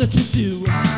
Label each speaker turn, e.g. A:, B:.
A: that you do.